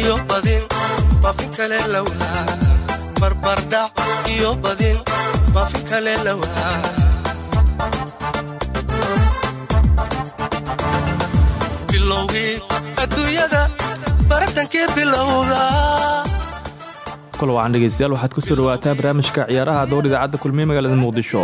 iyo badin waxaad ku soo dhawaataa barnaamijka ciyaaraha dowr idaacadda kulmiye magaalada muqdisho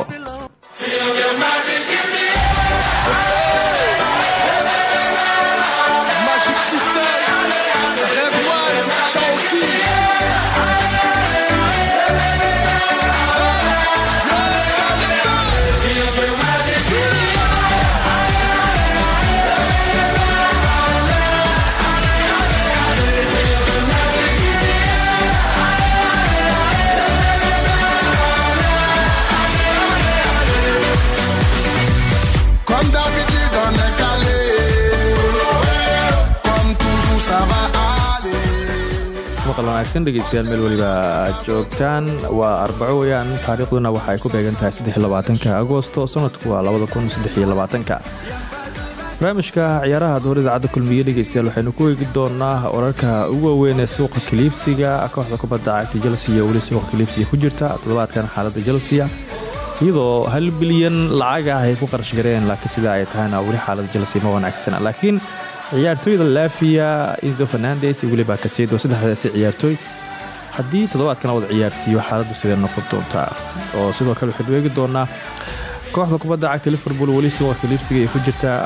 wanaagsan dhegeystayaal meel weliba aad joogtaan. Waa arbaco weyaan taariikhduna waxa ay ku beegan tahay saddexiyolabaatanka agoosto sanadku waa labada kun saddexiyolabaatanka barnaamijka ciyaaraha dowr idaacadda kulmiye dhegeystayaal waxaynu ku eegi doonaa wararka ugu waaweyn ee suuqa kaliibsiga kooxda kubadda cagta chelsea iyo weli suuqa kaliibsiga ku jirta. Toddobaadkan xaaladda chelsea iyadoo hal bilyan lacag ah ay ku qarash gareen laakiin sida ay tahayna weli xaalada chelsea ma wanaagsana laakiin ciyaartooyda lafia inzo fernandes iyo weliba kasedo saddexdaasi ciyaartooy. Haddii toddobaadkan wada ciyaarsiiyo xaaladdu sidee noqon doontaa? Oo sidoo kale waxaynu eegi doonaa kooxda kubadda cagta liverpool weli suuqa kaliibsiga ay ku jirtaa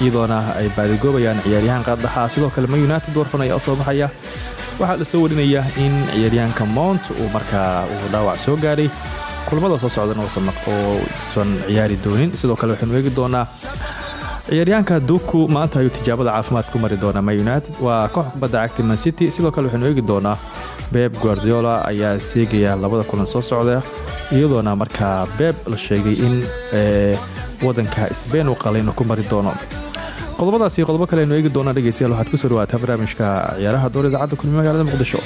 iyadoona ay baadigoobayaan ciyaaryahaan qaadaxa sidoo kale ma united warfan soo baxaya. Waxaa la soo warinaya in ciyaaryahanka mount uu markaa uu dhaawac soo gaaray. Kulamada soo socdana uusan ciyaari doonin. Sidoo kale waxaynu eegi doonaa ciyaaryahanka duku maanta ayuu tijaabada caafimaad ku mari doonaa ma united. Waa kooxda kubadda cagta man city. Sidoo kale waxaynu eegi doonaa beb guardiola ayaa seegaya labada kulan soo socda iyadoona markaa beb la sheegay in wadanka sbain uu qalayno ku mari doono. Qodobadaas iyo qodobo kale aynu eegi doonaa dhegeystayaal waxaad ku soo dhawaataa barnaamijka ciyaaraha dowr idaacadda kulmi magaalada muqdisho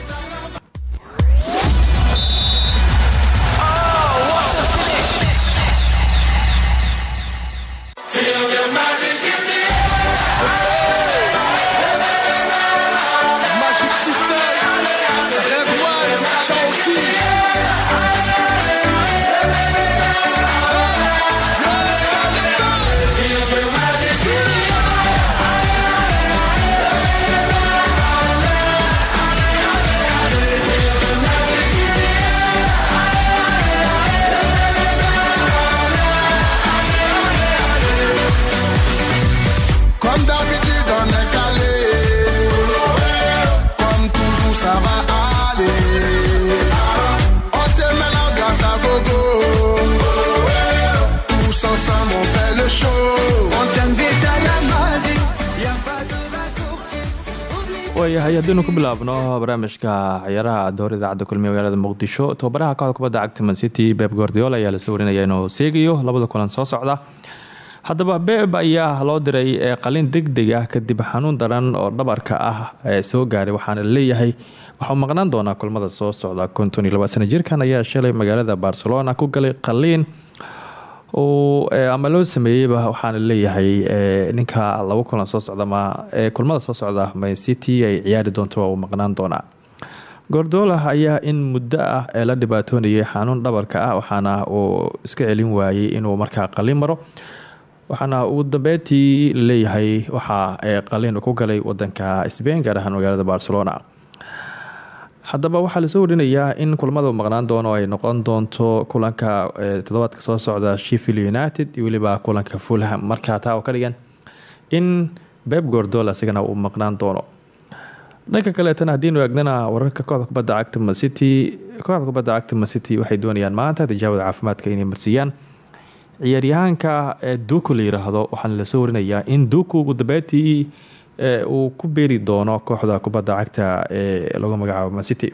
waayahay haddiinu ku bilaabno barnaamijka ciyaaraha dowr idaacadda kulmiye magaalada muqdisho tobabaraha kooxda kubadda cagta man city beb guardiola ayaa la soo warinaya inuu seegayo labada kulan soo socda haddaba beb ayaa loo diray ee qalin deg deg ah kadib xanuun daran oo dhabarka ah ee soo gaaray waxaana la leeyahay waxauu maqnaan doonaa kulmada soo socda konton laba sana jirkan ayaa shalay magaalada barcelona ku galay qaliin ama loo sameeyeyba waxaana leeyahay ninka laba kulan soo socda ma kulmada soo socda man city ay ciyaari doonto waa maqnaan doonaa. Gordola ayaa in muddo ah ee la dhibaatoonayay xanuun dhabarka ah waxaana uu iska celin waayey inuu markaa qalin maro. Waxaana ugu dambeyntii la leeyahay waxaa qalin ku galay wadanka sbain gaar ahaan magaalada barcelona haddaba waxaa la soo warinayaa in kulamada maqnaan doono ay noqon doonto kulanka toddobaadka soo socda sheffield united iyo weliba kulanka fulham. Markaa taa oo ka in beb gordol isagana uu maqnaan doono. Dhanka kaleetana haddiinu eegnana wararka kooxda kubadda cagta macity kooxda kubadda cagta macity waxay doonayaan maanta tijaabada caafimaadka inay marsiiyaan. Ciyaaryahaanka duku la yiraahdo waxaana la soo warinayaa in duku ugu uu ku beeri doono kooxda kubadda cagta ee lagu magacaabo mancity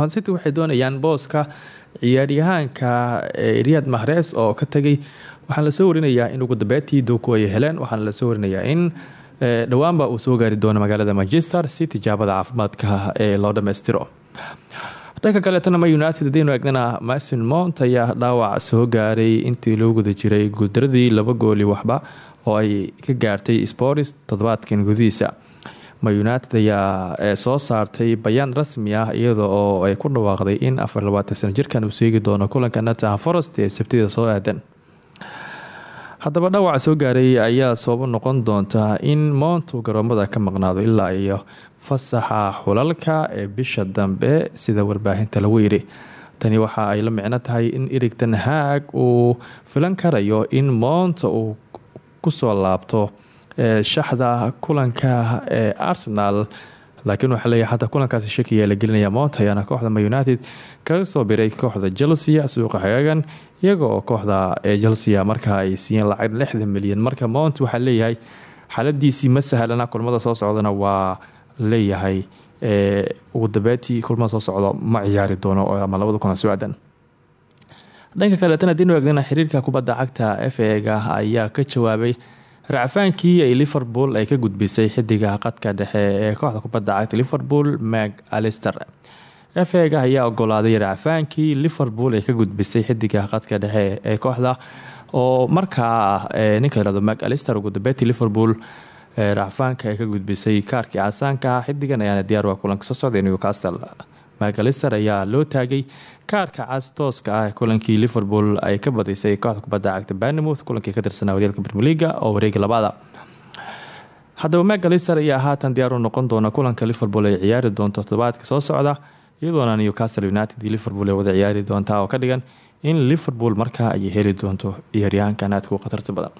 mancity waxay doonayaan booska ciyaaryahaanka riyad mahres oo ka tegay waxaana la soo warinayaa in ugu dambeyntii duku ay heleen waxaana la soo warinayaa in dhowaanba uu soo gaari doono magaalada manchester si tijaabada caafimaadka ee loo dhammaystiro. Dhanka kaleetana ma united hadaynu eegnana mason mount ayaa dhaawac soo gaaray intii loo guda jiray guuldaradii laba gooli waxba oo ay ka gaartay sports toddobaadkan gudihiisa. Ma united ayaa soo saartay bayaan rasmi ah iyada oo ay ku dhawaaqday in afar labaatan sano jirkan uu seegi doono kulanka nottingham forest ee sabtida soo aadan. Haddaba dhaawaca soo gaaray ayaa sababo noqon doonta in moontu garoomada ka maqnaado ilaa iyo fasaxa xulalka ee bisha dambe sida warbaahinta lagu yidhi. Tani waxa ay la micno tahay in erigtan haag uu filan karayo in moonta uu ku soo laabto shaxda kulanka ee arsenal. Laakiin waxaa leeyahay xataa kulankaasi shakiyaa la gelinaya moont ayaana kooxda ma united kaga soo biray kooxda chelsea suuqa xagaagan iyaga oo kooxda chelsea markaa ay siiyeen lacag lixdan milyan. Marka mount waxaa leeyahay xaaladiisii ma sahlana kulmada soo socdana waa leeyahay ugu dambeetii kulmada soo socdo ma ciyaari doono ama labada kulan dhanka kaleetana haddiinu eegdana xiriirka kubadda cagta f ega ayaa ka jawaabay racfaankii ay liverpool ay ka gudbisay xidiga qadka dhexe ee kooxda kubadda cagta liverpool mag alister f ega ayaa ogolaaday racfaankii liverpool ay ka gudbisay xidiga qadka dhexe ee kooxda oo markaa ninka layhahdo mag alister ugu dambeetii liverpool racfaanka ay ka gudbisay kaarkii casaanka ah. Xidigan ayaana diyaar waa kulanka soo socday newcastle macalister ayaa loo taagay kaarka cas tooska ah kulankii liverpool ay ka badisay kooxda kubadda cagta barnemouth kulankii ka tirsanaa horyaalka brmeliga oo wareega labaada haddaba macalister ayaa haatan diyaar u noqon doona kulanka liverpool ay ciyaari doonto todobaadka soo socda iyadoona newcastle united iyo liverpool ay wada ciyaari doontaa oo ka dhigan in liverpool markaa ay heli doonto ciyaaryahankan aadka u khatarta badan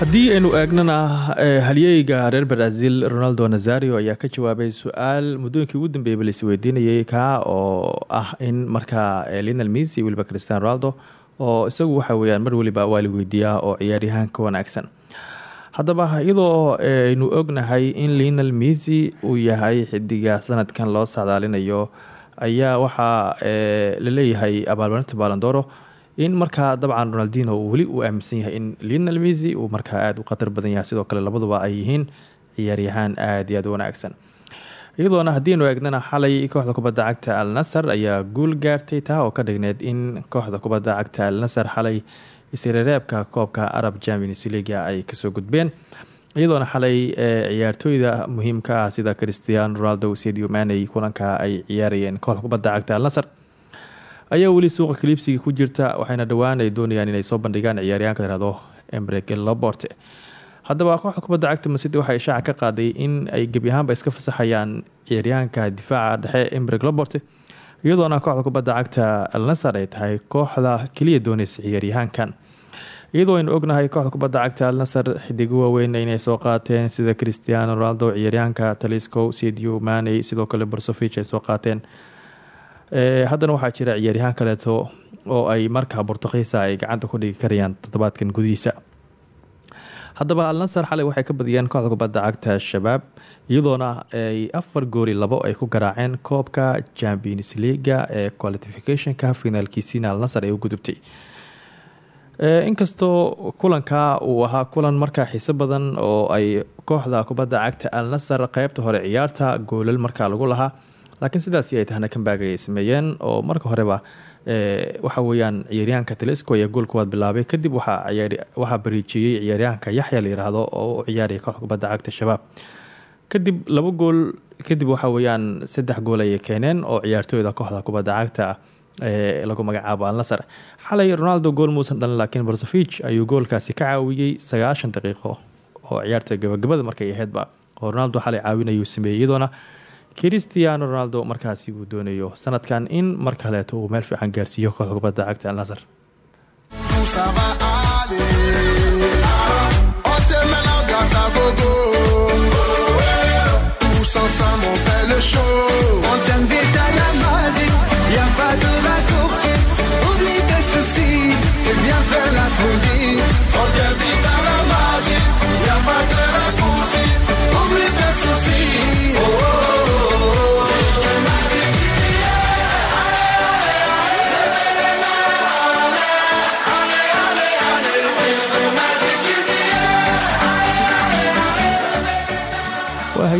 haddii aynu eegnana halyeyga reer brazil ronaldo nazario ayaa ka jawaabay su'aal muddooyinkii ugu dambeeyay la isweydiinayay kaa oo ah in markaa linal messi weliba cristiano ronaldo oo isagu waxa weyaan mar weliba waa la weydiiyaa oo ciyaaryahaan ka wanaagsan. Haddaba iyadoo aynu ognahay in linal messi uu yahay xidiga sanadkan loo sacdaalinayo ayaa waxaa la leeyahay abaalmarinta balandoro in markaa dabcan ronaldino weli uu aaminsan yahay in linal messi uu markaa aada u khatar badan yahay sidoo kale labaduba ay yihiin ciyaaryahaan aada iyo aada u wanaagsan. Iyadoona haddiinu eegnana xalay kooxda kubadda cagta al nasar ayaa guul gaartay taa oo ka dhigneyd in kooxda kubadda cagta al nasar xalay isreereebka koobka arab champions leaga ay ka soo gudbeen. Iyadoona xalay ciyaartooyda muhiimka ah sida christian ronaldo sadio maney kulanka ay ciyaarayeen kooxda kubadda cagta al nasar ayaa weli suuqa kaliibsiga ku jirta waxayna dhowaan ay doonayaan inay soo bandhigaan ciyaaryahanka layhahdo embrek loborte haddaba kooxda cagta masidi waxay ishaaca ka qaaday in ay gebi ahaanba iska fasaxayaan ciyaaryahanka difaaca dhexe embrek loborte iyadoona kooxda kubadda cagta al nasar ay tahay kooxda keliya dooneysa ciyaaryahaankan iyadoo aynu ognahay kooxda kubadda cagta al nasar xidigo waaweyn inay soo qaateen sida christiano ronaldo ciyaaryahanka talisco sadio maney sidoo kale borsovich ay soo qaateen haddana waxaa jira ciyaaryahaan kaleeto oo ay markaa bortuqiisa ay gacanta ku dhigi karayaan toddobaadkan gudihiisa. Haddaba al nasar xalay waxay ka badiyeen kooxda kubadda cagta shabaab iyadoona ay afar gooli labo ay ku garaaceen koobka champions leaga ee qualificationka finaalkiisiina al nasar ay u gudubtay. Inkastoo kulanka uu ahaa kulan markaa xiiso badan oo ay kooxda kubadda cagta al nasar qeybta hore ciyaarta goolal markaa lagu lahaa laakiin sidaasi ay tahna kambaaga ay sameeyeen oo marka horeba waxa weyaan ciyaaryahanka telesco ayaa gool kuwaad bilaabay. Kadib waxaa bariijiyey ciyaaryahanka yaxya la yiraahdo oo u ciyaaraya kubadda cagta shabaab. Kadib laba gool kadib waxa weeyaan saddex gool ayay keeneen oo ciyaartooyda kooxda kubadda cagta ee lagu magacaabo alnasar xalay ronaldo gool muusan dhalin laakiin barsovich ayuu goolkaasi ka caawiyey sagaashan daqiiqo oo ciyaarta gabagabada markay aheydba oo ronaldo xalay caawinayuu sameeyey iyadoona cristiano ronaldo markaasi uu doonayo sanadkan in mar kaleeto uu meel fiican gaarsiiyo kooxda kubadda cagta alnasar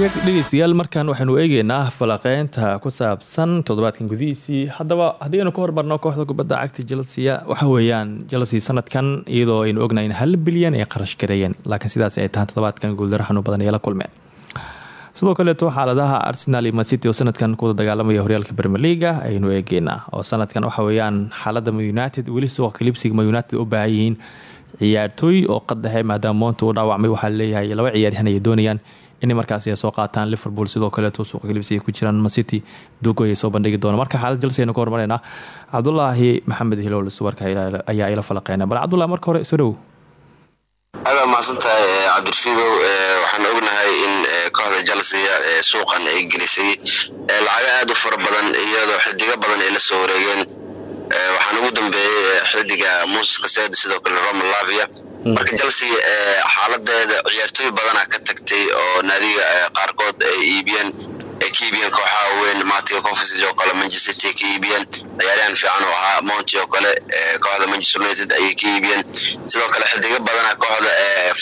waa hagaag dhegeystayaal markan waxaynu eegeynaa falaqeynta ku saabsan toddobaadkan gudihiisii. Haddaba haddii aynu ka hormarno kooxda kubadda cagta chelsea waxa weeyaan chelsea sanadkan iyadoo aynu ognahay hal bilyan ay qarash gareeyeen laakiin sidaas ay tahan toddobaadkan guuldaro xanuun badan ay kulmeen. Sidoo kaleeto xaaladaha arsenal iyo mancity oo sanadkan kuwada dagaalamaya horyaalka leaga ayaynu eegeynaa. Oo sanadkan waxa weeyaan xaalada ma united weli suuqa kalibsiga united u baahan yihiin oo qadhexe maadaama moonta uu dhaawacmay waxaa leeyahay laba ciyaaryahan ay doonayaan inay markaasi ay soo qaataan liverpool sidoo kaleeto suuqa kalibsi ay ku jiraan macity dugo ay soo bandhigi doona marka xaalad jalsi aynu ka hormaraynaa cabdulaahi maxamed hilowl suwarka ayaa ila falaqeyna bal cabdullahi marka hore soo dhow. Aada mahadsan tahay cabdirashiidow waxaan ognahay in kooxda jalsiya suuqan ay gelisay. Lacago aada u fara badan iyadoo xidigo badan ay la soo wareegeen. Waxaan ugu dambeeyey xidiga moses kaseed sidoo kale roma lavia marka chelsea xaaladeeda ciyaartooy badana ka tagtay oo naadiga qaarkood ay iibiyeen ay ka iibiyeen weyn matiga conferences oo kale manchester city ka iibiyeen fiican oo ahaa monti oo kale kooxda manchester united ayay ka sidoo kale xidigo badana kooxda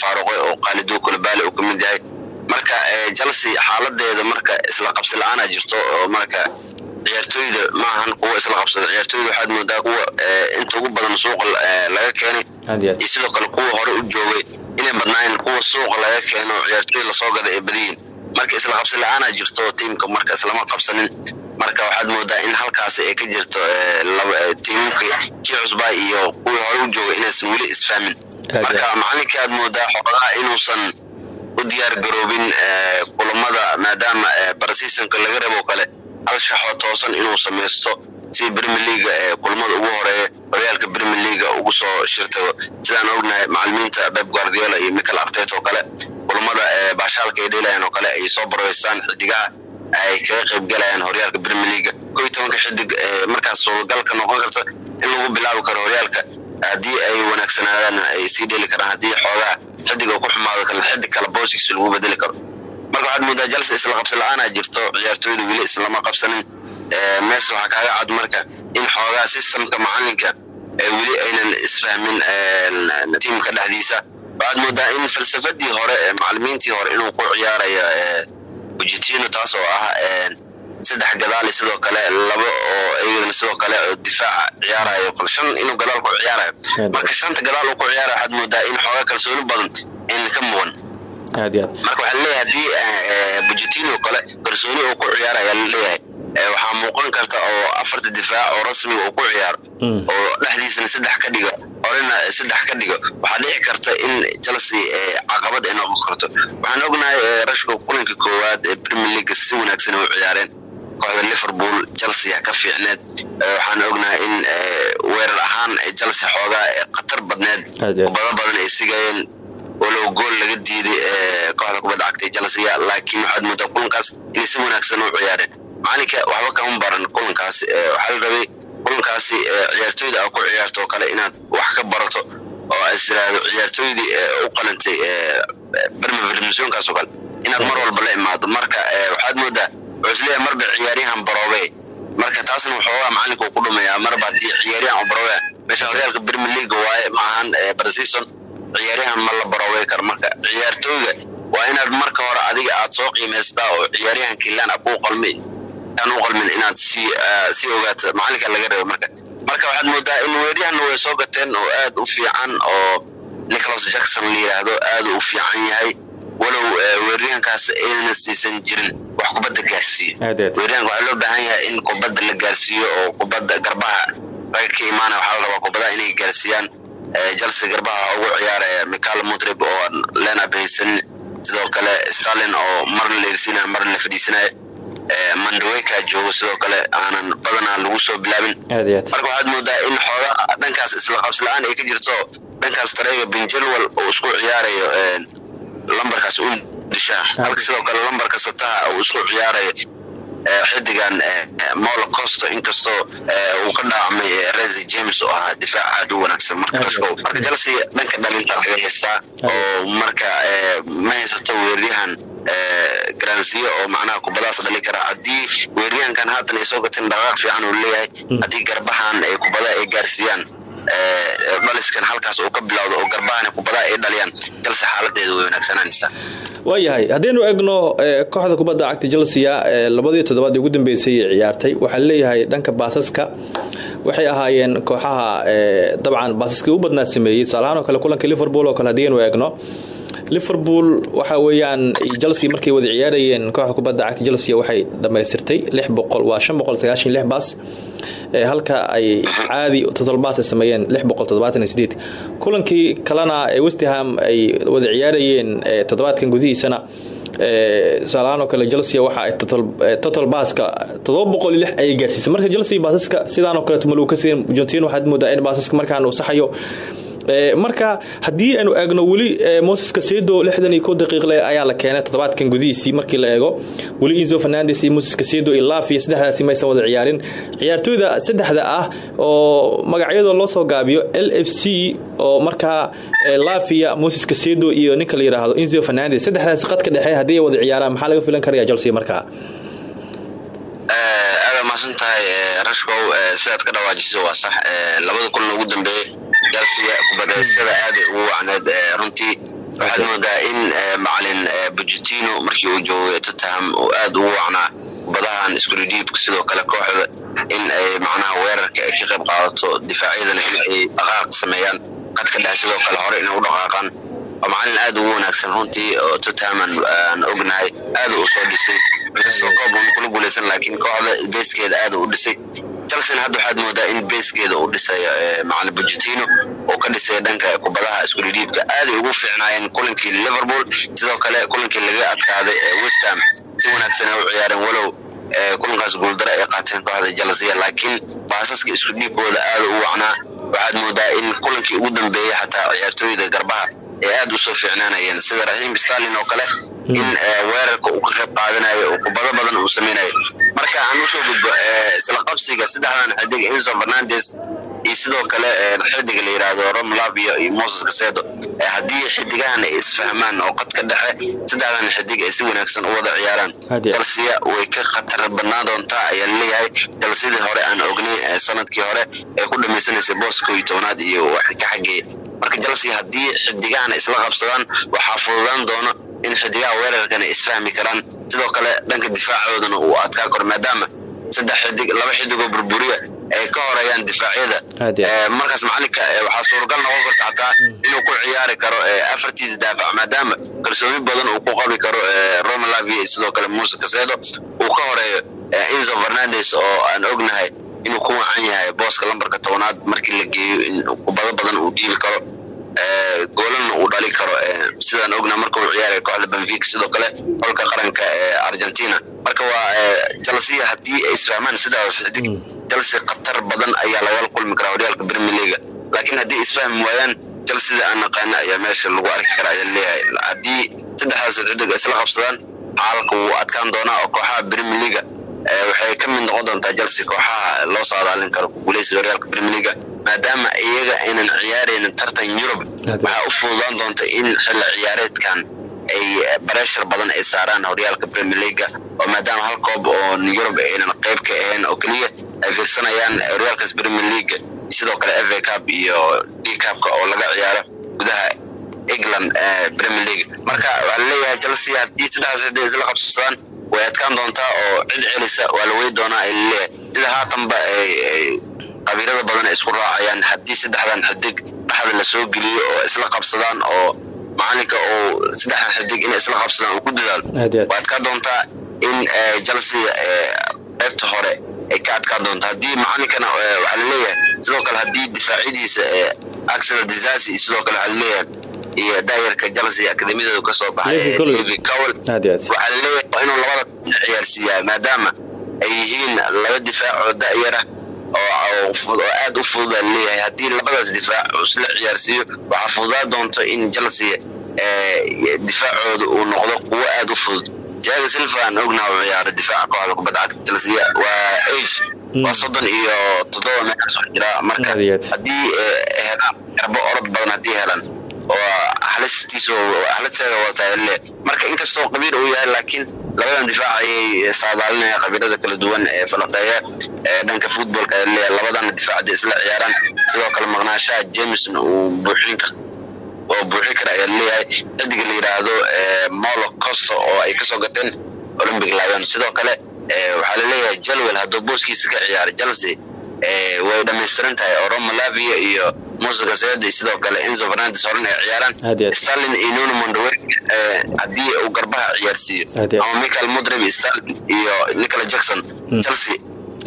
faaruqay oo qaalidu kulbaali uu ka mid yahay. Marka chelsea xaaladeeda marka isla qabsi la'aana jirto marka ciyaartooyda maahan kuwa isla qabsada. Ciyaartooyda waxaad moodaa kuwa inta ugu badan suuqa laga keenay. Iyo sidoo kale kuwa hore u joogay. Inay badnaayeen kuwa suuqa laga keeno ciyaartooy la soo gada ay badayiin marka isla qabsi la'aana jirto tiimka marka islama qabsanin. Marka waxaad moodaa in halkaasi ay ka jirto tiimamka kii cusbaa iyo kuwii hore u joogay inaysan weli isfahmin. Marka macalinkii aad moodaa xogaha inuusan u diyaar garoobin kulamada maadaama barasiisonka laga rabo kale hal shaxoo toosan inuu samaysto si premier leaga kulamada ugu horreeya horyaalka premier leaga ugu soo shirtago sidaan ognahay macalimiinta beb guardiola iyo michael artet oo kale kulamada baashaalka ay dheelayaan oo kale ay soo baroystaan xidigaha ay kaga qaybgalayaan horyaalka premier leaga ko iyo tobanka xidig markaas suuragalka noqon karta in lagu bilaabi karo horyaalka haddii ay wanaagsanaadaan ay sii dheli karaan haddii xoogaa xidig oo ku xumaado kale xidig kale booskiisa lagu bedeli karo marka waxaad moodaa jalsa isla qabsi la'aanaa jirto ciyaartooyda weli islama qabsanin. Meesha waxaa kaaga cad marka in xoogaa sistamka macalinka weli aynan isfahmin tiimka dhexdiisa. Waxaad moodaa in falsafadii hore macalimiintii hore inuu ku ciyaarayo bujitino taas oo ah saddex gadaali sidoo kale laba oo iyadana sidoo kale difaaca ciyaarayo kale shan inuu gadaal ku ciyaarayo marka shanta gadaal uu ku ciyaarayo waxaad moodaa in xoogaa kalsooni badan aynan ka aad marka waxaa leeyahay haddii bujitino kale kalsooni uu ku ciyaaraya la leeyahay waxaa muuqan karta oo afarta difaac oo rasmiga uu ku ciyaaro oo dhexdiisana saddex ka dhigo horena saddex ka dhigo. Waxaa dhici karta in chelsea caqabad ay noqon karto. Waxaan ognahay rashka kulanka koowaad ee premier league si wanaagsan u ciyaareen. Kooxda liverpool chelsea ka fiicneed. Waxaan ognahay in weerar ahaan chelsea xoogaa khatar badneed. Bada badan ay sigayeen walow gool laga diiday kooxda kubadda cagtay chelsea laakiin waxaad moodaa kulankaas inay si wanaagsan u ciyaareen. Macalinka waxba kama baran kulankaasi waxaa la rabay kulankaasi ciyaartooyda aa ku ciyaarto oo kale inaad wax ka barato oo is tiraahdo ciyaartooydii u qalantay bermavermsonkaas oo kale. Inaad mar walba la imaado. Marka waxaad moodaa wuxuu marba ciyaaryahan baroobe marka taasna waxoogaa macalinka uu ku dhumayaa. Marba haddii ciyaaryahan u baroobe meesha horyaalka premier league waaye ma ahan ciyaaryahan ma la baroobey karo marka. Ciyaartooyga waa inaad marka hore adiga aad soo qiimaystaa oo ciyaaryahan kiilaan kuu qalmi aan u qalmin inaad si si ogaato macalinka laga rabo marka. Marka waxaad moodaa in weeryahanna way soo gateen oo aad u fiican oo nicholas jackson la yidhaahdo aad u fiican yahay. Walow weeraryahankaas ayna siisan jirin wax kubadda gaarsiiyo. Weeraryahanka waxaa loo baahan yahay in kubadda la gaarsiiyo oo kubadda garbaha raga ka imaanaya waxaa la rabaa kubadaha inay gaarsiiyaan chelsea garbaha ugu ciyaaraya michael mutrib oo aan leenab haysan sidoo kale stalin oo marna la ersinaya marna la fadhiisanaya mandaweka joogo sidoo kale aanan badanaa lagu soo bilaabin. Marka waxaad moodaa in xoogaa dhankaas isla qabsi la'aan ay ka jirto dhankaas tareega benjelwal uu isku ciyaarayo lambarkaas u dishaa halka sidoo kale lambarka sataha uu isku ciyaarayo xidigan molo costo inkastoo uu ka dhaawacmay resi james oo ahaa difaac aad u wanaagsan. Marka rashkow marka chelsea dhanka dhalinta laga haystaa oo marka ma haysato weeraryahan garansiyo oo macnaha kubadahaas dhali kara haddii weeraryahankan haatan ay soo gateen dhaqaaq fiican uu leeyahay haddii garbahan ay kubadaha ay gaarsiiyaan dhaliskan halkaas uu ka bilowdo oo garbahan kubadaha ay dhaliyaan chelsea xaaladeedu way wanaagsananaysaa waayahay haddaynu egno kooxda kubadda cagta chelsea labadii toddobaad ugu dambeysay ciyaartay waxaa leeyahay dhanka baasaska. Waxay ahaayeen kooxaha dabcan baasaskii u badnaa sameeyey. Tusaalahaan kale kulanka liverpool oo kale haddaynu egno liverpool waxa weeyaan chelsea markay wada ciyaarayeen kooxda kubadda cagta chelsea waxay dhammaystirtay lix waa shan boqol sagaashan halka ay caadi totolbaas ay sameeyeen lix boqol toddobaatan iyo sideed kulankii kalena ee westham ay wada ciyaarayeen toddobaadkan gudihiisana tusaalahaan oo kale chelsea waxa ay total baaska toddoba boqol gaarsiisay. Marka chelsea baasaska sidaan oo kaleeto maluw ka siin jontin waxaad moodaa in baasaska markaan uu saxayo marka haddii aynu eegno weli moses kasedo daqiiqle ayaa la keenay toddobaadkan gudihiisii markii la eego. Weli inzo fernandes iyo moses kasedo iyo lafia saddexdaasi maysan wada ciyaarin. Ciyaartooyda saddexda ah oo magacyadoo loo soo gaabiyo l f c oo markaa lafia moses kasedo iyo ninka la yidhaahdo inzo fernandes saddexdaasi qadka dhexe haddii ay wada ciyaaraan maxaa laga filan karaya chelsea markaa aada mahadsan tahay rashkow sidaad ka dhawaajiso waa sax labada kulan ugu dambeeyey chelsea kubadaysyada aaday ugu wacneed runtii waxaad moodaa in macalin bujitino markii uu joogay tottenham uu aad ugu wacnaa kubadahan iskuridhiibka sidoo kale kooxda in ay macnaha weerarka ay ka qayb qaadato difaacyadana in ay dhaqaaq sameeyaan. Qadka dhexe sidoo kale hore inay u dhaqaaqaan waa macalin aad ugu wanaagsan runtii oo tottenham aan ognahay aad u soo dhisay inkastoo koob uuna kula guulaysan laakiin kooxda beeskeeda aad u dhisay chelsea hadda waxaad moodaa in beeskeeda uu dhisayo macalin bujitino oo ka dhisay dhanka kubadaha iskuridhiibka aaday ugu fiicnaayeen kulankii liverpool sidoo kale kulankii laga adkaaday westham si wanaagsan u ciyaareen walow kulankaas guuldaro ay qaateen kooxda chelsea laakiin baasaska isku dhiibkooda aad u wacnaa waxaad moodaa in kulankii ugu dambeeyey xataa ciyaartooyda garbaha ay aad u soo fiicnaanayeen. Sida raxiim stalin oo kale in weerarka uu ka qayb qaadanayo oo kubado badan uu samaynayo marka aan u soo gudbo isla qabsiga saddexdan xidig enzo fernandes iyo sidoo kale xidiga la yidhaahdo rom lavia iyo moses casedo haddii xidigahan ay isfahmaan oo qadka dhexe saddexdan xidig ay si wanaagsan u wada ciyaaraan chelsea way ka khatar badnaan doontaa ayaa la leeyahay chelseadii hore aan ognay sannadkii hore ee ku dhamaysanaysay booska koo iyo wax ka xageeya marka chelsea haddii xidigahan isla qabsadaan waxaa fududaan doono in xidigaha weerarkana isfahmi karaan. Sidoo kale dhanka difaacoodana uu adkaa karo maadaama saddex xidig laba xidigoo burburiya ay ka horeeyaan difaacyada. Markaas macalinka waxaa suuragal noqon karta xataa inuu ku ciyaari karo afartiisa daafac maadaama kalsooni badan uu ku qabi karo roma lavia sidoo kale muuse casedo uu ka horeeyo inzo fernandes oo aan ognahay inuu ku wacan yahay booska lambarka tobanaad markii la geeyo in kubado badan uu dhiibi karo goolalna uu dhali karo sidaan ogna marka uu ciyaaraya kooxda benfica sidoo kale xolka qaranka ee argentina. Marka waa chelsea haddii ay isfahmaan sidaas xidig chelsea khatar badan ayaa lagala kulmi karaa horyaalka premier leaga laakiin haddii isfahmi waayaan chelsea aan naqaana ayaa meesha lagu arki karaa ayaa leeyahay. Haddii saddexdaas xidig isla qabsadaan xaalka wuu adkaan doonaa oo kooxaha premier leaga waxay ka mid noqon doontaa chelsea kooxaha loo saadaalin karo kuguuleysiga horyaalka premier leaga maadaama iyaga aynan ciyaaraynin tartan yurub. Waxaa u fududaan doonta in xilli ciyaareedkan ay bareshar badan ay saaraan horyaalka premier leaga oo maadaama hal koob oo yurub aynan qayb ka ahayn oo keliya ay fiirsanayaan horyaalkaas premier leaga sidoo kale f a cup iyo d cupka oo laga ciyaaro gudaha england premier league. Marka waxaa la leeyahay chelsea haddii saddexdaas xidig isla qabsadaan way adkaan doontaa oo cid celisa waa la wey doonaa ay la leeyahay sida haatanba qabiilada badan ay isku raacayaan haddii saddexdan xidig dhaxda la soo geliyo oo isla qabsadaan oo macalinka oo saddexdan xidig inay isla qabsadaan uu ku dadaalo. Waad ka doontaa in eh, chelsea eh, qaybta hore ay ka adkaa doonto. Haddii macalinkana eh, waxaa la leeyahay sidoo kale haddii difaacyadiisa axel disasi sidoo kale waxaa la leeyahay iyo daayarka chelsea akademiyadeedu ka soo baxay Levi eh, Colwill. Levi Cowell. Aad iyo aad. Waxaa la leeyahay waa inuu labada ciyaarsiiyaa maadaama ay yihiin laba difaac oo da'yara oo aad u fudud aa la leeyahay haddii labadaas difaac isla ciyaarsiiyo waxaa fududaa doonto in chelsea eh, difaacooda uu noqdo kuwo aad u fudud. Thiago Silva aan ognaha uu ciyaara difaaca kooxda kubadda cagta Chelsea. Waa age waa soddon iyo toddoba meecaas wax jira marka haddii eh, helaan garbo orod badan haddii helaan oo halistiisu halisteeda wataa le marka inkastoo qabiil uu yahay laakiin labadan difaac ayay saadaalinaya qabiilada kala duwan ee falaqeeya ee dhanka footballka ee le labadan difaac hadday isla ciyaaraan. Sidoo kale maqnaashaha jameson uu buuxin kar oo buuxin kara ayaa leeyahay. Xidiga la yidhaahdo eh, molo costo oo ay ka soo gateen olympic lion sidoo kale eh, waxaa la leeyahay jalwell hadduu booskiisa ka ciyaara chelsea eh, way dhammaystiran tahay. Oo roma lavia iyo musa gasedo iyo sidoo kale enzo fernandes horan ay ciyaaraan. Stalin iyo nuno mondowe eh, haddii uu garbaha ciyaarsiiyo. Ama michael mudrib iyo stalin iyo nicola jackson chelsea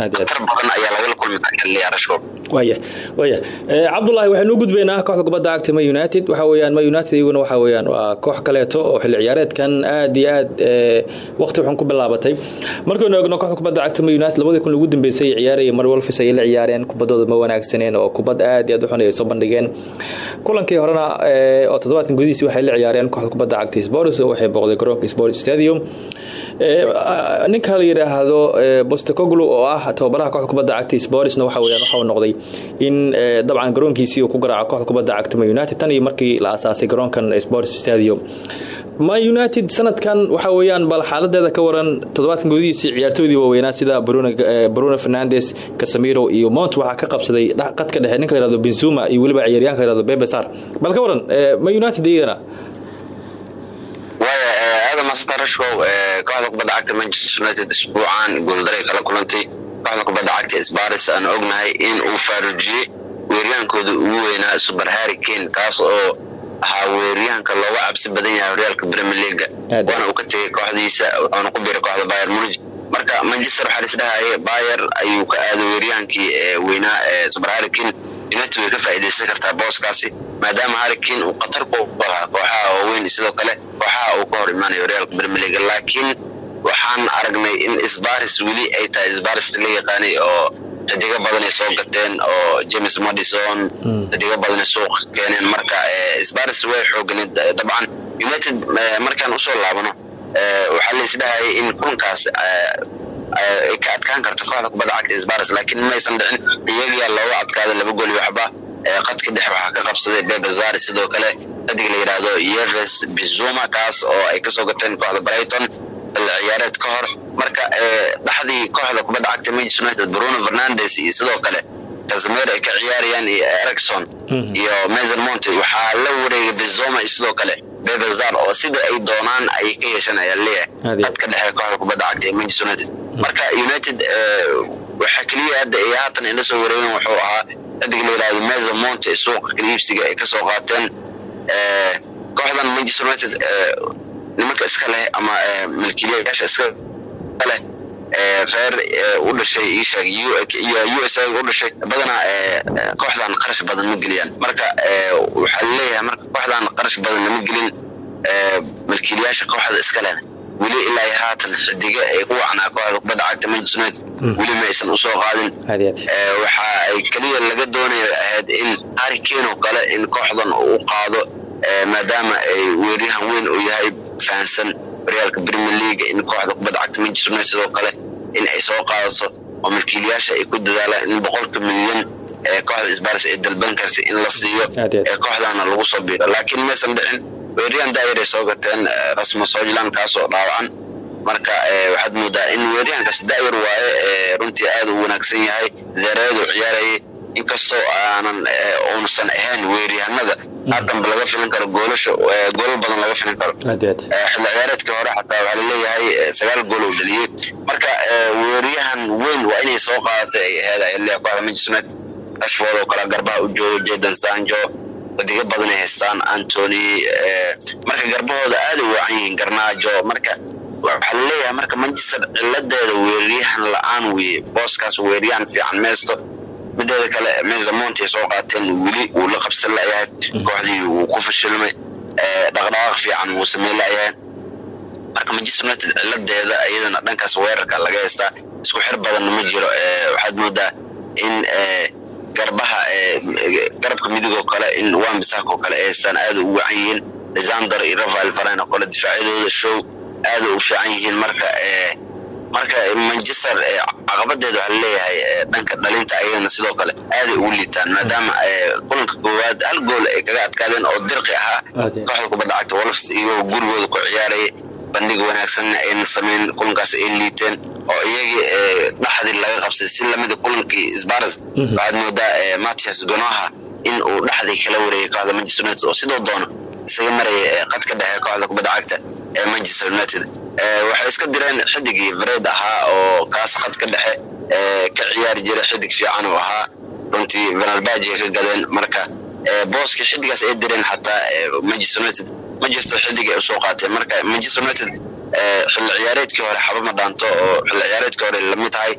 aad iyo aad. khatar badan ayaa lagala kulmi kara leeyahay rashford waya waya Eh, cabdullaahi waxaynu u gudbaynaa kooxda kubadda cagta ma united. Waxa weeyaan ma united iyaguna waxa weeyaan waa koox kaleeto oo xilli ciyaareedkan aad iyo aad eh, waqti xun ku bilaabatay. Markaynu eegno kooxda kubadda cagta ma united labadii kun ugu dambeysay ay ciyaarayeen mar wolfis ayay la ciyaareen kubadooda ma wanaagsaneen oo kubad aad iyo aad u xun ay soo bandhigeen. Kulankii horena eh, oo toddobaadkan gudihiisii waxay la ciyaareen kooxda kubadda cagta sports oo waxay booqday garoonka sport stadium. Eh, ninka la yidhaahdo Postecoglou oo ah tababaraha kooxda kubadda cagta Sportsna waxa weeyaan waxa uu noqday in eh, dabcan garoonkiisii uu ku garaaco kooxda kubadda cagta Man United. Tan iyo markii la aasaasay garoonkan Sports Stadium. Man United sanadkan waxa weeyaan bal xaaladeeda ka waran toddobaadkan gudihiisii ciyaartoydii waaweynaa sida Bruno eh, Fernandes Casemiro iyo Mount waxaa ka qabsaday qadka dhexe. Ninka la yidhaahdo Benzema iyo weliba ciyaaryahanka la yidhaahdo Bebe Sarr bal ka waran eh, Man United iyagana waaya aadam eh, kooxda kubadda cagta manchester united isbuucan guuldaray kala kulantay kooxda kubadda cagta sbaris aan ognahay in uu faarujiyey weeryaankooda ugu weynaa super harry kane kaas oo ahaa weeryahanka looga cabsi badan yahay horyaalka premier leaga waana uu ka tegey kooxdiisa wuxuuna ku biiray kooxda bayer munich. Marka manchester waxaa lisdhahaya bayer ayuu ka aaday weeryaankii eh, weynaa ee super harry kane. United way ka faa'iidaysan kartaa booskaasi maadaama harry kane uu khatar ku ahaa kooxaha waaweyn sidoo kale kooxaha uu ka hor imaanayo horyaalka premier league laakiin waxaan aragnay in isbaris weli ay tahay isbarista la yaqaanay oo xidigo badan ay soo gateen oo james madison xidigo badan ay suuqa keeneen. Marka eh, isbaris way xooganeed dabcan. United eh, markaan u soo laabano eh, waxaa la isdhahayay in kulankaas ay ka adkaan karto kooxda kubadda cagta isbaris laakiin maysan dhicin iyagaa looga adkaaday laba gol iyo waxba. Qadka dhex waxaa ka qabsaday bebe zari sidoo kale xidig la yidhaahdo yeves bizuma kaas oo ay ka soo gateen kooxda brighton ciyaareed ka hor. Marka eh, dhaxdii kooxda kubadda cagta manchester united bruno fernandes iyo sidoo kale casemiro ay ka ciyaarayaan iyo ericson iyo mason monte waxaa la wareegay bizoma iyo sidoo kale bebe zar oo sida ay doonaan ayay ka yeeshaan ayaa leeyahay iyo qadka dhexe kooxda kubadda cagta ee manchester united. Marka united eh, waxaa keliya hadda ay haatan ila soo wareegeen wuxuu ahaa xidig la yidhaahdo mason monte ee suuqa kala iibsiga ay ka soo qaateen Eh, kooxdan manchester united nimanka iska leh ama eh, milkiilayaasha iska leh eh, reer eh, u dhashay U- s a u dhashay badanaa kooxdan qarash badan ma geliyaan. Marka waxaa la leeyahay marka kooxdan qarash badan lama gelin milkiilayaasha kooxda iska leh. Weli ilaa haatan xidiga ay ku wacnaa kooxda kubadda cagta manchester united. Weli ma aysan u soo qaadin. Waxa ay keliya laga doonayo ahayd in oo kale in kooxdan u qaado maadaama ay weeryahan weyn uu yahay fahansan horyaalka premier league in kooxda kubadda cagta manchester united sidoo kale in ay soo qaadato oo milkiilayaasha ay ku dadaalaan in boqolka milyan ee kooxda sbaris ay dalban karta in la siiyo ee kooxdana lagu soo biiro. Laakiin maysan dhicin weeryahan daayar ay soo gateen eh, rasmus hojland kaasoo dhaawacan. Marka eh, waxaad moodaa in weeryahankaas daayar waaye eh, runtii aad u wanaagsan yahay zareedu ciyaarayay inkastoo aanan eh, uusan ahayn weeryahanada haatanba laga filin karo goolasha eh, goolal badan laga filin karo. Eh, xilli ciyaareedkii hore xataa waxaa la leeyahay sagaal gool uu dhaliyey. Marka weeryahan weyn waa inay soo qaadatay ay leeyahay kooxda manchester united. Rashford oo kale garbaha u joogo jaden sanjo xidigo badan ay haystaan antony marka garbahooda aaday u wacan yihiin garnaajo. Marka waxaa la leeyahay marka manchester ciladeeda weeraryahan la'aan weye booskaas weeraryahan fiican meesto mideeda kale mesamont ay soo qaateen weli wuu la qabsan layahay kooxdii wuu ku fashilmay. Dhaqdhaqaaq fiican wuu samey layahay marka manchester united ciladeeda iyadana dhankaas weerarka laga haystaa. Isku xir badanna ma jiro. Waxaad moodaa in garbaha garabka midigoo kale in wambisaakoo kale ay haystaan aada u wacan yihiin. Alexander iyo rafael faren oo kale difaacyadooda show aada u fiican yihiin. Marka marka manchester caqabadeeda waxaa la leeyahay dhanka dhalinta ayagana sidoo kale aaday ugu liitaan maadaama kulanka koowaad hal gool ay kaga adkaadeen oo dirqi ahaa kooxda kubadda cagta wolfs iyagoo gurigooda ku ciyaaraya bandhig wanaagsanna ayna samayn kulankaas ay liiteen oo iyagii dhaxdii laga qabsay si lamida kulankii sbares waxaad moodaa matias gonoha in uu dhaxdii kala wareegay kooxda manchester united oo sidoo doono isaga maraya qadka dhexe kooxda kubadda cagta ee manchester united. Waxay iska direen xidigii fred ahaa oo kaas qadka dhexe ka ciyaari jiray xidig fiican uu ahaa. Runtii venalbaji ka gadeen marka booskii xidigaas ay direen xataa manchester united. Ma jirto xidig ay marka manchester united xilli ciyaareedkii hore xaba ma dhaanto oo xilli ciyaareedkii hore la mid tahay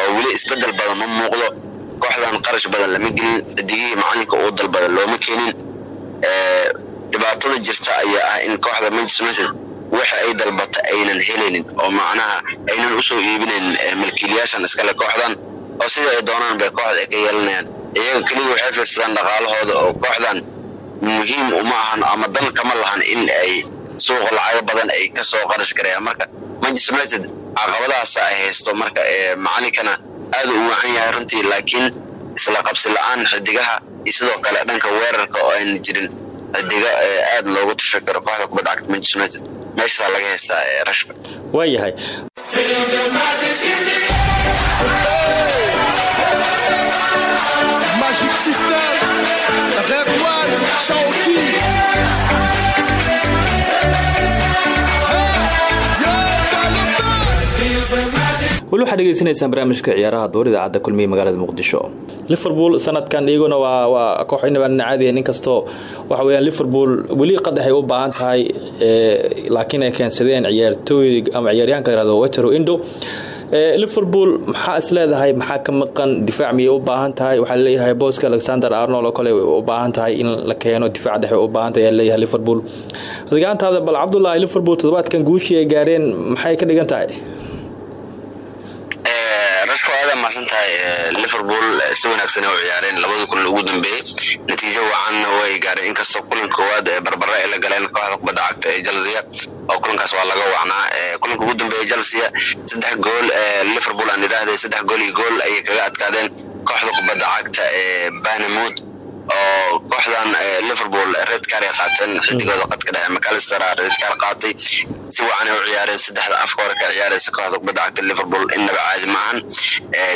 oo weli isbeddel badan ma muuqdo kooxdan qarash badan lama gelin xidigihii macalinka uu dalbada looma keenin. Dhibaatada jirta ayaa ah in kooxda manchester united waxa ay dalbata aynan helaynin oo macnaha aynan u soo iibinayn malkiilayaashan iskale kooxdan oo sida ay doonaan bay kooxda ay ka yeelanayaan. Iyaga keliya waxay fiirsadaan dhaqaalahooda oo kooxdan muhiim uma ahan ama dan kama lahan in ay suuqa lacago badan ay ka soo qarash garayaan marka manchester united caqabadahaasa ay haysto marka macalinkana aada u wacan yahay runtii laakiin isla qabsi la'aan xidigaha iyo sidoo kale dhanka weerarka oo ayna jirin xidiga aada loogu tasha karo kooxda kubadda cagta manchester united. Meeshaasaa laga haystaa rashka waayahay waxaad dhegeysanaysaan barnaamijka ciyaaraha door idaacadda kulmiye magaalada muqdisho. Liverpool sanadkan iyaguna waa waa koox inabaan caadiyahin inkastoo waxa weyaan liverpool weli qadax ay u baahan tahay laakiin ay keensadeen ciyaartooy ama ciyaaryahanka yiraahdo wetero indo. Liverpool maxaa is maxaa ka maqan? Difaac miyay u baahan tahay? Waxaa leeyahay booska alexander arnold oo kale u baahan tahay in la keeno. Difaac dhexe u baahan tahay leeyahay liverpool. Adigaantaada bal cabdullaahi liverpool toddobaadkan guushii ay gaareen maxay ka dhigan rashko aada maasan tahay liverpool si wanaagsan u ciyaareen. Labada kulan ugu dambeeyey natiijo wacanna way gaareen. Inkastoo kulan koowaad barbare ay la galeen kooxda kubadda cagta ee chelsea oo kulankaas waa laga wacnaa kulanka ugu dambeeya chelsea saddex gool liverpool aan idhaahday saddex gool iyo gool ayay kaga adkaadeen kooxda kubadda cagta ee banamud oo kooxdan liverpool red car ay qaateen. Xidigooda qadka dhexe macalister red car qaatay. Si wacan u ciyaareen saddexda afka hore ka ciyaaraysa kooxda kubadda cagta liverpool innaba caadi maahan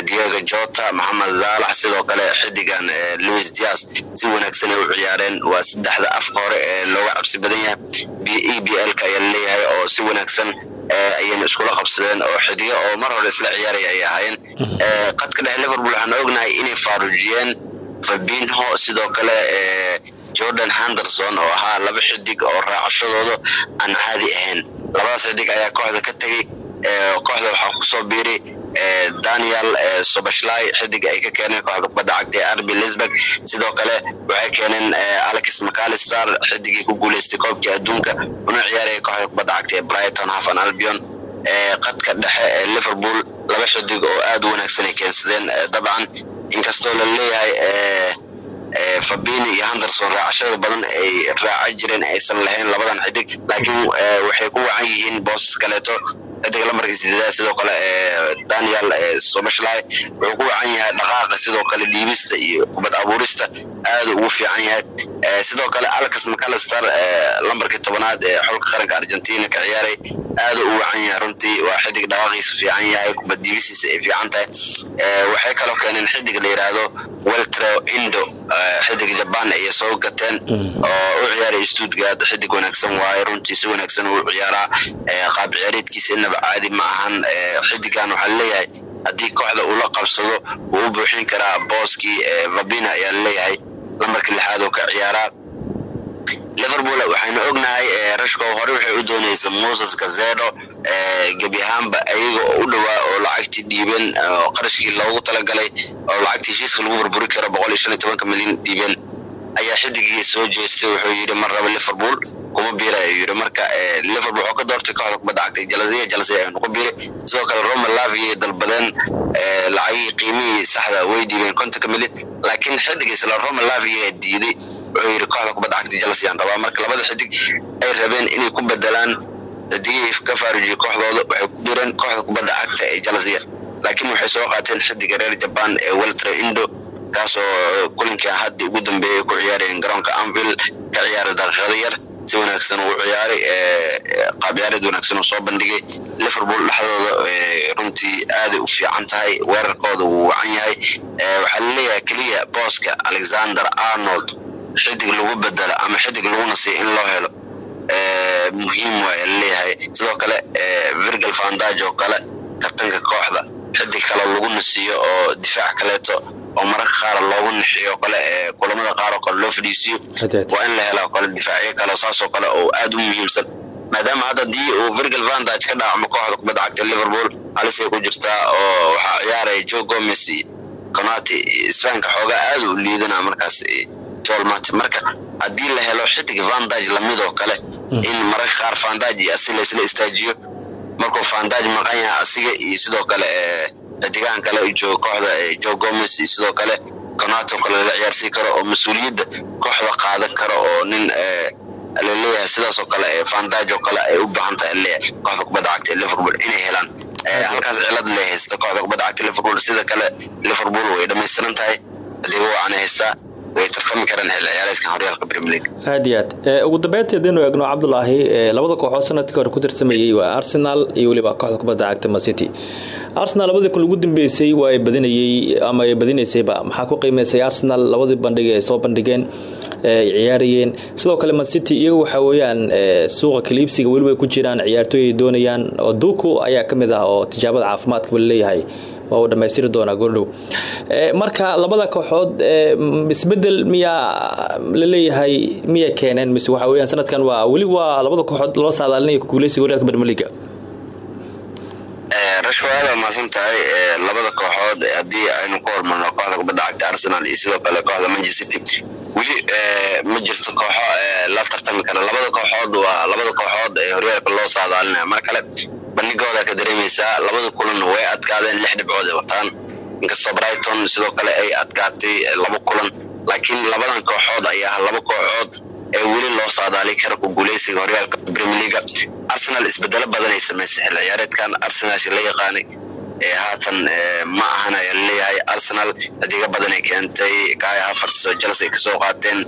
diego jota mohamed zalax sidoo kale xidigan louis dias si wanaagsan ay u ciyaareen waa saddexda afka hore ee looga cabsi badan yahay. E b l-ka ayaa la leeyahay oo si wanaagsan ayayna iskula qabsadeen oo xidigo oo mar hore isla ciyaaraya ay ahaayeen. Qadka dhexe liverpool waxaan ognahay inay faarujiyeen fabinho sidoo kale jordan henderson oo ahaa laba xidig oo raacashadooda aan caadi ahayn. Labadaas xidig ayaa kooxda ka tegey kooxda waxaa ku soo biiray daniel sobashlai xidig ay ka keeneen kooxda kubadda cagta ee arbi lisburg sidoo kale waxay keeneen alex macalister xidigii ku guuleystay koobkii adduunka una ciyaaraya kooxda kubadda cagta ee brighton hafan albion. Qadka dhexe ee liverpool laba xidig oo aada u wanaagsan ay keensadeen dabcan inkastoo la leeyahay fabini iyo henderson raacashada badan ay raaca jireen aysan lahayn labadan xidig laakiin waxay ku wacan yihiin boosas kaleeto xidiga lamarka sideedaad sidoo kale daniel sobashlai wuxuu ku wacan yahay dhaqaaqa sidoo kale dhiibista iyo kubad abuurista aada ugu fiican yahay. Sidoo kale alex macalister lambarkii tobanaad ee xulka qaranka argentina ka ciyaaray aada u wacan yahay runtii. Waa xidig dhaqaaqiisa fiican yahay kubad diibisiisa ay fiican tahay. Waxay kaloo keeneen xidig la yidhaahdo weltro indo xidig jaban ayay soo gateen oo u ciyaaray stuttgart. Xidig wanaagsan waaye runtii si wanaagsan uu ciyaaraa. Qaab ciyaareedkiisa inaba caadi ma ahan xidigan waxaa la leeyahay haddii kooxda uu la qabsado wuu buuxin karaa booskii vabina ayaa la leeyahay lambarka lixaad oo ka ciyaaraa liverpool waxaynu ognahay rashko hore waxay u doonaysa moses gazedo gebi ahaanba ayaga oo u dhowaa oo lacagtii dhiibeen qarashkii loogu talagalay oo lacagtii heshiiska lagu burburi karo milyan dhiibeen ayaa xidigii soo jeestay wuxuu yidhi mar raba liverpool kuma biira ayuu yidhi. Marka liverpool wuxuu ka doortay kooxda kubadda cagtay jalasiya jalasiya aynu ku biiray sidoo kale roma lavia dalbadeen lacagihii qiimihii saxda way dhiibeen kontonka milyan. Laakiin xidig isla roma lavia diiday wuxuu yidhi kooxda kubadda cagta jalasiyan rabaa. Marka labada xidig ay rabeen inay ku bedelaan xidigihii ka faarujiye kooxdooda waxay ku direen kooxda kubadda cagta ee jalasiya laakiin waxay soo qaateen xidiga reer jaban ee weltra indo kaasoo kulinkii haddi ugu dambeeyay ku ciyaarayeen garoonka anvil ka ciyaaray daqiiqada yar si wanaagsan uu ciyaaray qaab ciyaareed wanaagsan uu soo bandhigay. Liverpool dhexdooda runtii aaday u fiican tahay weerarkooda wuu wacan yahay. Waxaa la leeyahay keliya booska alexander arnold xidig lagu bedelo ama xidig laguna siiyo in loo helo. Muhiim waaya la leeyahay sidoo kale virgil vandage oo kale kabtanka kooxda xidig kale laguna siiyo oo difaac kaleeto oo mararka qaar loogu nixiyo kale kulamada qaar oo kale loo fadhiisiyo waa in la hela kale difaacyo kale saasoo kale oo aad u muhiimsan. Maadaama hadda haddii uu virgil vandage ka dhaacmo kooxda kubadda cagta liverpool halisay ku jirtaa oo waxaa ciyaaraya joe gomes conati isfahanka xoogaa aad u liidana markaas tolmate marka haddii la helo xidig vandage lamidoo kale in mararka qaar vandage iyo asi laysla istaajiyo markuu vandage maqan yahay asiga iyo sidoo kale xidigahan kale kooxda joe gomes iyo sidoo kale conato kale lala ciyaarsiin karo oo mas'uuliyadda kooxda qaadan karo oo nin la leeyahay sidaasoo kale vandage oo kale ay u baahan tahay leeyahay kooxda kubadda cagta ee liverpool inay helaan halkaas cilad le haysta kooxda kubadda cagta liverpool. Sida kale liverpool way dhammaystiran tahay adigo waana haystaa way tartami karaan xilli ciyaareedkan horyaalka premier league. Aad iyo aad. Ugu dambeyntii haddaynu eegno cabdulaahi labada kooxood sannadkii hore ku tartamayey waa arsenal iyo weliba kooxda kubadda cagta macity arsenal labadii kun ugu dambeysay waa ay badinayey ama ay badinaysayba maxaa ku qiimaysay arsenal labadii bandhig ay soo bandhigeen ciyaarayeen. Sidoo kale mancity iyaga waxaa weeyaan suuqa kaliibsiga weliba ay ku jiraan ciyaartooy ay doonayaan. Oo duku ayaa ka ah oo tijaabada caafimaadkaba la leeyahay waa uu dhammaystiri doonaa goordhow marka labada kooxood isbeddel miyaa la leeyahay miyay keeneen. Mise waxa weyaan sanadkan waa weli waa labada kooxood loo saadaalinaya kuguuleysiga horyaalka bermeliga rashko aada maasan tahay labada kooxood haddii aynu ku hormarno kooxda kubadda cagta arsenal iyo sidoo kale kooxda manchester city weli ma jirto kooxo la tartami kara. Labada kooxood waa labada kooxood ee horyaalka loo saadaalinaya mar kale bandhigooda ka dareemaysaa labada kulan way adkaadeen lix dhibcood ay wataan. Inkastoo brighton sidoo kale ay adkaatay laba kulan. Laakiin labadan kooxood ayaa ah laba kooxood ee weli loo saadaali kara ku guuleysiga horyaalka premier leaga arsenal isbedelo badan ay samaysay xilli ciyaareedkan. Arsenalshi la yaqaanay ee haatan ma ahan ayaa la leeyahay arsenal xidiga badan ay keentay kaya havers oo chelsea ay ka soo qaateen.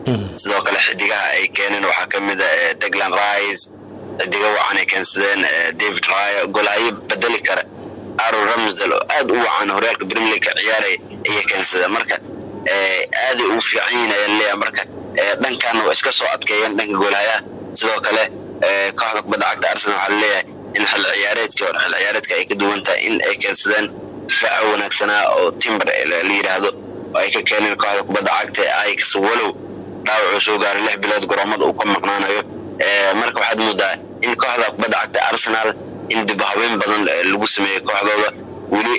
Sidoo kale xidigaha ay keeneen waxaa ka mid a deglan rice xidiga wacan ay keensadeen david raya golaayo bedeli kara. Aaron ramsdel oo aad u wacan horyaalka premier league ka ciyaaray ayay keensadeen. Marka aaday u fiican yihiin ayaa la leeyahay marka dhankan waa iska soo adkeeyeen dhanka goolahayaha sidoo kale kooxda kubadda cagta arsenal waxaa la leeyahay in xil ciyaareedkii hore xil ciyaareedka ay ka duwan tahay in ay keensadeen difaaca wanaagsanaa oo timber la yidhaahdo oo ay ka keeneen kooxda kubadda cagta ee aix walow. Dhaawacuu soo gaaray lix bilood garoomada uu ka maqnaanayo. Marka waxaad moodaa in kooxda kubadda cagta arsenal in dib habeyn badan lagu sameeyey kooxdooda. Weli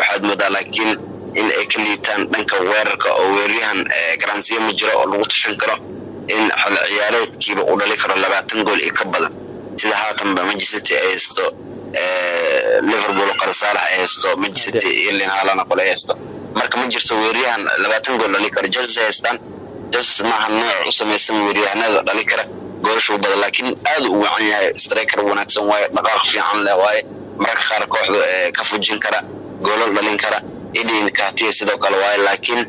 waxaad moodaa laakiin in ay ka liitaan dhanka weerarka oo weeryahan garansiyo ma jiro oo lagu tashan karo in xil ciyaareedkiiba uu dhali karo labaatan gool iyo ka badan. Sida haatanba manchester ay haysto liverpool qal saalax ay haysto manchester ilin haalana kole ay haysto. Marka ma jirto weeryahan labaatan gool dhali karo jesus haystaan. Jesus maaha nooc u samaysan weeryahanada dhali kara goolashuu badan laakiin aad u wacan yahay striker wanaagsan waaye dhaqaaq fiican leh waaye mararka qaar kooxda ka fujin kara goolal dhalin kara idin katiya sidoo kale waaye laakiin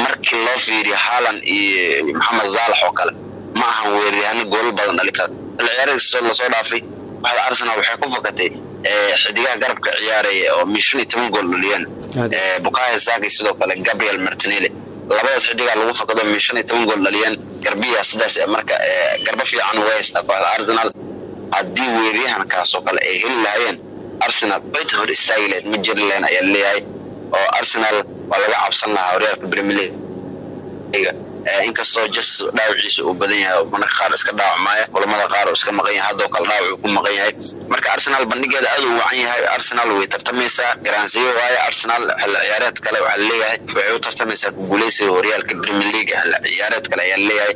markii loo fiiriyo haalan iyo maxamed zaalax oo kale ma ahan weeryahano goolal badan dhali kara xilciyaareedkasoo la soo dhaafay waxda arsenal waxay ku fakatay xidigaha garabka ciyaaraya oo min shan iyo toban gool dhaliyeen bukaya saki sidoo kale gabriel martinelli. Labadaas xidigaa lagu fakado min shan iyo toban gool dhaliyeen garbiya sidaas marka garba fiican haystaa kooxda arsenal. Haddii weeryahankaasoo kale ay heli lahaayeen arsenal cid hor istaagi lahayd ma jiri lahayn ayaa la leeyahay oo arsenal waa laga cabsan lahaa horyaalka premier league. Inkastoo jas dhaawaciisa uu badan yahay marka qaar iska dhaawacmaya kulamada qaar iska maqan yahay haddoo kale dhaawac uu ku maqan yahay. Marka arsenal bandhigeeda aad u wacan yahay arsenal way tartamaysaa garansiyo waaye arsenal xilli ciyaareed kale waxaa la leeyahay waxay u tartamaysaa ku guuleysiga horyaalka premier league xilli ciyaareed kale ayaa la leeyahay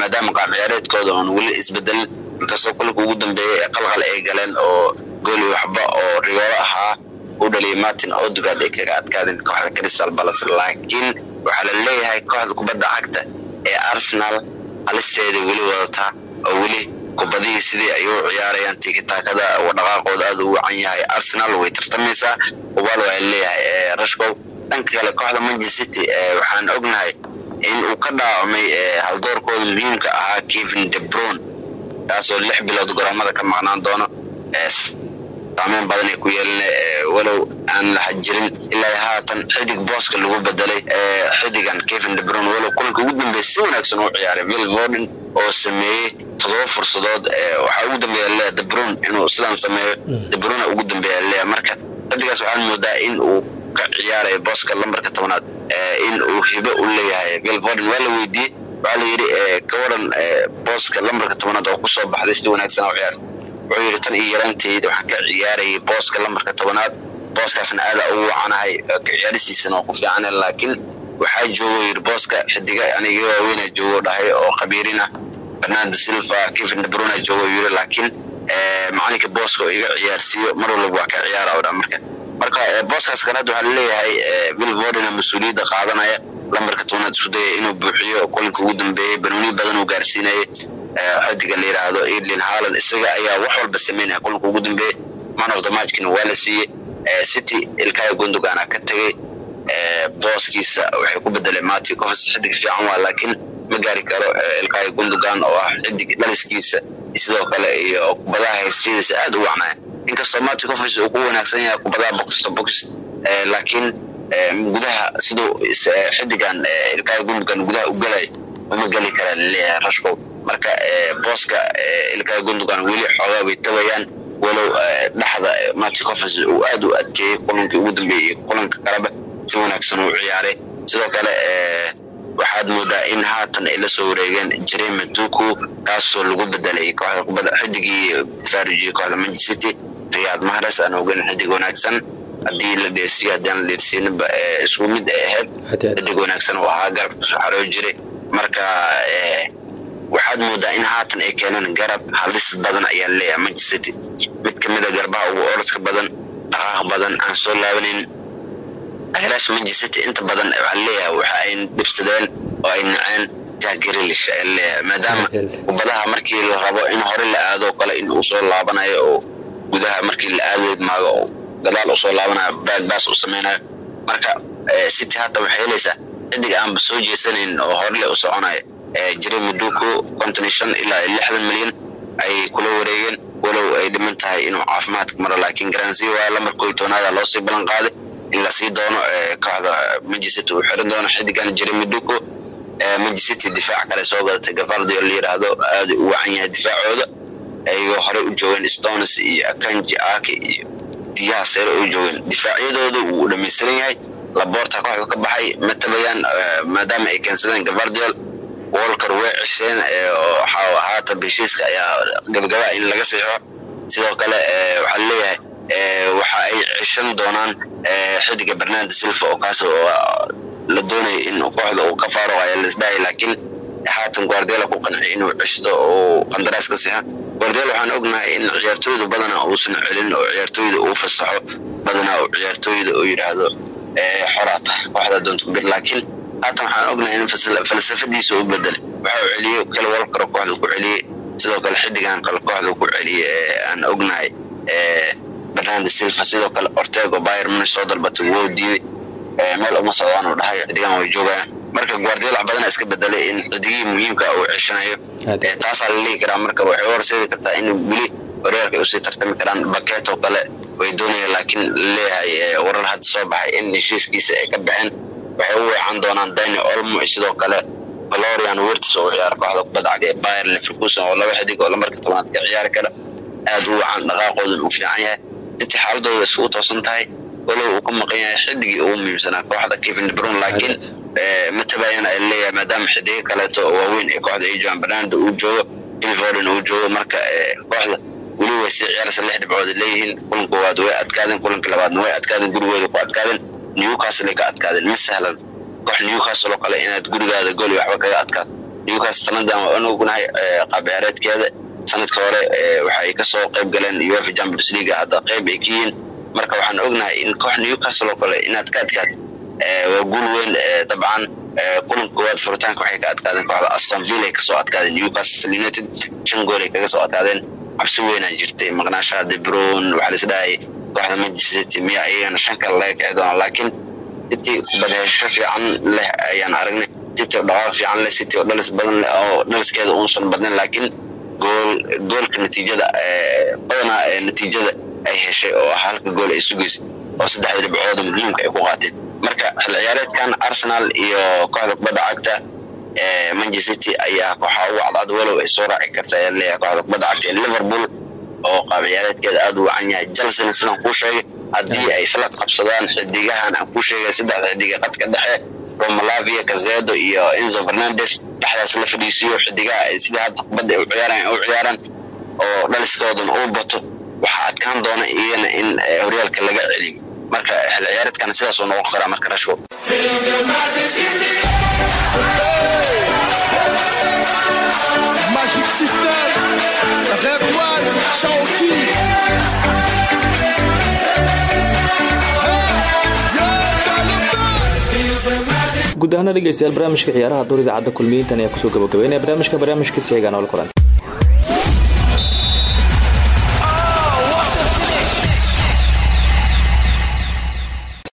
maadaama qaab ciyaareedkooda oon weli isbedelin inkastoo kulanka ugu dambeeyey qalqal ay galeen oo gooli waxba oo rigoolo u dhaliyay martin odegaard ay kaga adkaadeen kooxda crystal palace laakiin waxaa la leeyahay kooxda kubadda cagta ee arsenal halisteeda weli wadataa oo weli kubadihii sidii ay u ciyaarayaan. Tikitaakada dhaqaaqooda aad u wacan yahay arsenal way tartamaysaa. Ubaal waa leeyahay rashkow dhanka kale kooxda manchester city waxaan ognahay in uu ka dhaawacmay haldoorkooda muhiimka ahaa kevin debron kaasoo lix bilood garoomada ka maqnaan doono saameyn badan ay ku yeelin walow aan la jirin ilaa haatan xidig booska lagu bedelay xidigan kevin debron walow kulanka ugu dambeeya si wanaagsan u ciyaaray vil vorden oo sameeyey todoba fursadood waxaa ugu dambeeya le debron inuu sidaan sameeyo. Debrona ugu dambeeya le marka xidigaas waxaan moodaa in uu ka ciyaarayo booska lambarka tobanaad in uu hibo u leeyahay. Vil vorden waa la weydiiyey waxaa la yidhi ka waran booska lambarka tobanaad oo ku soo baxday si wanaagsan u ciyaarsa wuxuu yidhi tan iyo yaraanteyda waxaan ka ciyaarayay booska lambarka tobanaad. Booskaasna aada ugu wacanahay ciyaarisiisana oo ku fiicana laakiin waxaa joogo yidhi booska xidiga aniga waaweyna joogo dhahay oo khabiirina fernando silva kevin debruna joogo yidhi laakiin macalinka booska oo iga ciyaarsiiyo mar walba waa ka ciyaara dha marka. Marka booskaas kale hadda waxaa la leeyahay vil vordena mas'uuliyadda qaadanaya lambarka tobanaad isku dayay inuu buuxiyo kulanka ugu dambeeyey banooni badan uu gaarsiinayay xidiga la yidhaahdo edlin haaland isaga ayaa wax walba sameynaya. Kulanka ugu dambeeyey man of the matchkina waa la siiyey. City ilkaya gundogan ka tegey booskiisa waxay ku bedelay mati cofs xidig fiican waa laakiin ma gaari karo ilkaya gundogan oo ah xidig dhaliskiisa. Sidoo kale iyo kubadaha haysyadiisa aad u wacnaya inkastoo mati cofs uu ku wanaagsan yahay kubadaha box to box laakiin gudaha siduu xidigan ilkaya gundogan gudaha u galay uma geli kara la leeyahay rashkow marka booska ilkaya gundogan weli xoogaa way tabayaan walow dhexda mati cofs uu aad u adkeeyey kulankii ugu dambeeyey kulanka kaleba si wanaagsan uu ciyaaray. Sidoo kale waxaad moodaa in haatan ay la soo wareegeen jeremy duku kaasoo lagu bedelay kooxda kubadda xidigii faarujiyey kooxda manchester city. Riyad mahres aan ogeyn xidig wanaagsan. Haddii la dheersiyo haddii aan la dheersiininba isku mid ay ahayd xidig wanaagsan oo ahaa garabka ku soo xaroo jiray marka waxaad moodaa in haatan ay keeneen garab halis badan ayaa leeyahay manchester city mid ka mid a garbaha ugu orodka badan dhaqaaq badan aan soo laabanin ahelaasha manchester city inta badan waxaa leeyahay waxa ay dhibsadeen oo ay naceen jack grilish ayaa leeyahay. Maadaama kubadaha markii la rabo in hore la aado kale in uu soo laabanayo oo gudaha markii la aadi maago oo gadaal u soo laabanayo baagbaas uu sameynayo marka city hadda waxay helaysaa xidig aanba soo jeesanayn oo horele u soconayo jeremy duku konton shan ilaa lixdan milyan ayay kula wareegeen walow ay dhiman tahay inuu caafimaadka maro laakiin garansi waa lamarkooy toonaada loosii ballan qaaday in la sii doono kooxda manchester uu xiran doono xidigan jeremy duku manchester difaac kale soo gadatay gavardio la yidhaahdo aada u wacan yahay difaacooda. Ayagoo horey u joogeen stones iyo akanji aki iyo diyaha seere u joogeen. Difaacyadooda wuu dhamaystiran yahay laboorta kooxda ka baxay ma tabayaan maadaama ay keensadeen gavardiol. Wolker way cesheen haatan heshiiska ayaa gabagabaa in laga siixo sidoo kale waxaa leeyahay waxa ay ceshan doonaan xidiga bernardo silva oo kaas la doonaya in kooxda uu ka faaruq ayaa laisdhahay laakiin haatan guardiola ku qancay inuu ceshto oo qandaraas ka siixo guardiola waxaan ognahay in ciyaartooyda badana uusan celin oo ciyaartooyda uu fasaxo badana oo ciyaartooyda uu yidhaahdo xoraa tahay kooxda doonta bir laakiin haatan waxaan ognahay in falsafadiisa u bedelay waxa uu celiyey kale walkaro kooxda ku celiyey. Sidoo kale xidigan kale kooxda ku celiyey aan ognahay bernardo silva. Sidoo kale ortego bayer munich soo dalbatay woo diiday. Meel uma socdaan uu dhahay xidigan way joogayaan marka guardiola wax badana iska bedelay in xidigihii muhiimka uu ceshanayo. Taasaa la ligi karaa marka waxay u horseedi kartaa in weli horyaalka u sii tartami karaan. Bakeet oo kale way doonayaan laakiin leeyahay warar hadda soo baxay in heshiiskiisa ay ka baxeen waxay u weecan doonaan dani olmo sidoo kale valorian wertis oo ciyaara kooxda kubadda cagta ee bayer oo laba xidig oo lamarka tobanaad ka ciyaari kara aad u wacan dhaqaaqoodan uu fiican yahay. City xaaladooda isugu toosan tahay walow uu ka maqan yahay xidigii ugu muhiimsanaa kooxda kevin debron laakiin ma tabayan ay leeyahay maadaama xidigo kaleeto waaweyn ee kooxda joogaan banaanda uu joogo ilforden uu joogo marka kooxda weli way sii ciyaaraysa lix dhibcood leeyihiin. Kulan koowaad way adkaadeen kulanka labaadna way adkaadeen gurigooda ku adkaadeen newcastle ka adkaadeen. Ma sahlan koox newcastle oo kale inaad gurigaada gool waxba kaga adkaato newcastle sanadan waan ognahay qaab ciyaareedkeeda sanadka hore waxa ay ka soo qayb galeen uefa champions league hadda qayb ay ka yihiin. Marka waxaan ognahay in koox newcastle oo kale inaad ka adkaad waa guul weyn dabcan. Kulanka koowaad furitaanka waxay ka adkaadeen kooxda aston villa ka soo adkaadeen. Newcastle united shan gool ay kaga soo adkaadeen cabsi weynaa jirtay maqnaashaha debron waxaa laisdhahay kooxda manchester city miya iyagana shan kale laga kici doona laakiin city badheesho fiican leh ayaan aragnay. City oo dhaqaaq fiican leh city oo dhalis badan leh oo dhaliskeeda uusan badnayn laakiin gool goolka natiijada badanaa natiijada ay heshay oo ah halka gool ay sugaysay oo saddexda dhibcooda muhiimka ay ku qaateen. Marka xil ciyaareedkan arsenal iyo kooxda kubadda cagta manchester city ayaa kooxa ugu cadcad walow ay soo raaci karta ayaa leeyahay kooxda kubadda cagta ee liverpool oo qaab ciyaareedkeeda aada u wacan yahay. Chelsea sidaan kuu sheegay haddii ay isla qabsadaan xidigahan aan kuu sheegay saddexda xidiga qadka dhexe romalavia kazedo iyo enzo fernandes dhexdaas la fadhiisiyo xidigaha sidii hadda kubadda ay u ciyaaraan u ciyaaraan oo dhaliskoodan uu bato waxaa adkaan doona iyana in horyaalka laga celiyo marka xil ciyaareedkan sidaasuu noqon karaa marka rashford guud ahaana dhegeystayaal barnaamijka ciyaaraha door idaacadda kulmiyiintan ayaa ku soo gabagabeynaya. Barnaamijka barnaamijka sixigaan oo la kulanta